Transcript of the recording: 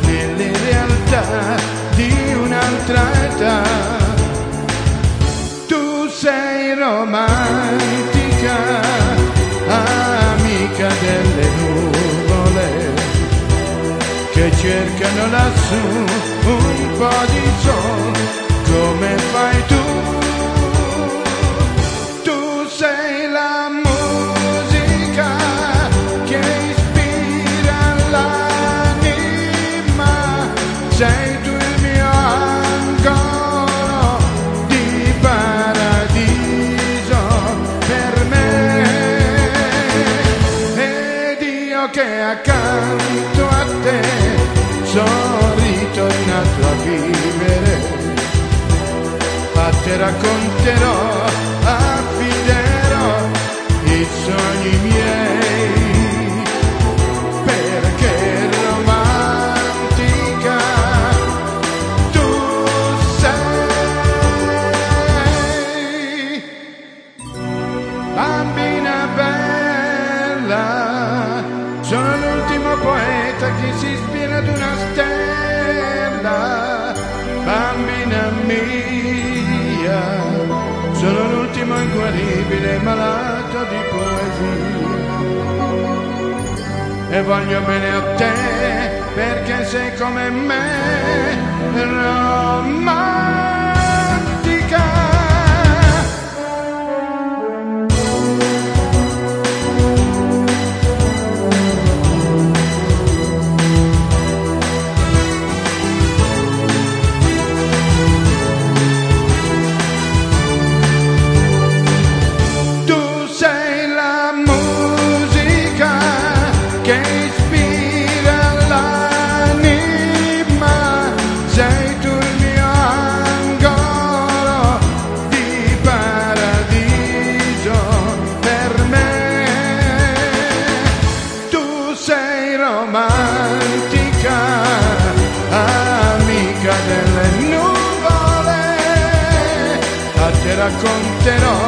nelle realtà di un'altra età. Tu sei romantica, amica delle nuvole che cercano lassù un po' di sole come fai. Tu sei tu il mio angolo di paradiso per me. Ed io che accanto a te sono ritornato a vivere a te racconterò, affiderò i sogni miei, bambina bella, sono l'ultimo poeta che si ispira ad una stella, bambina mia, sono l'ultimo inguaribile malato di poesia. E voglio bene a te perché sei come me, romantica. A te